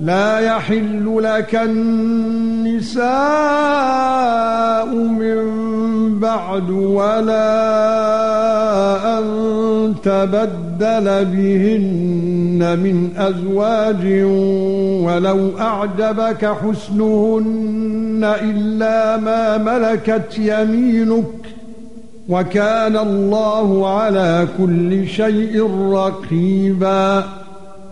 لا يحل لك النساء من بعد ولا أن تبدل بهن من أزواج ولو أعجبك حسنهن إلا ما ملكت يمينك وكان الله على كل شيء رقيبا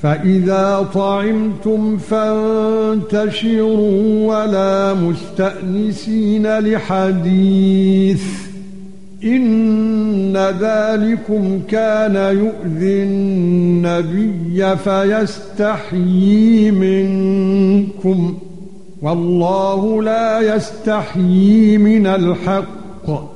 فَإِذَا طَعِمْتُمْ فَانتَشِرُوا وَلَا مُسْتَأْنِسِينَ لِحَدِيثٍ إِنَّ ذَلِكُمْ كَانَ يُؤْذِي النَّبِيَّ فَيَسْتَحْيِي مِنكُمْ وَاللَّهُ لَا يَسْتَحْيِي مِنَ الْحَقِّ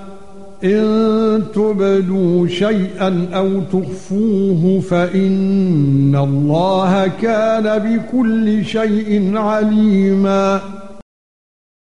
إن تبدوا شيئا أو تخفوه فإن الله كان بكل شيء عليما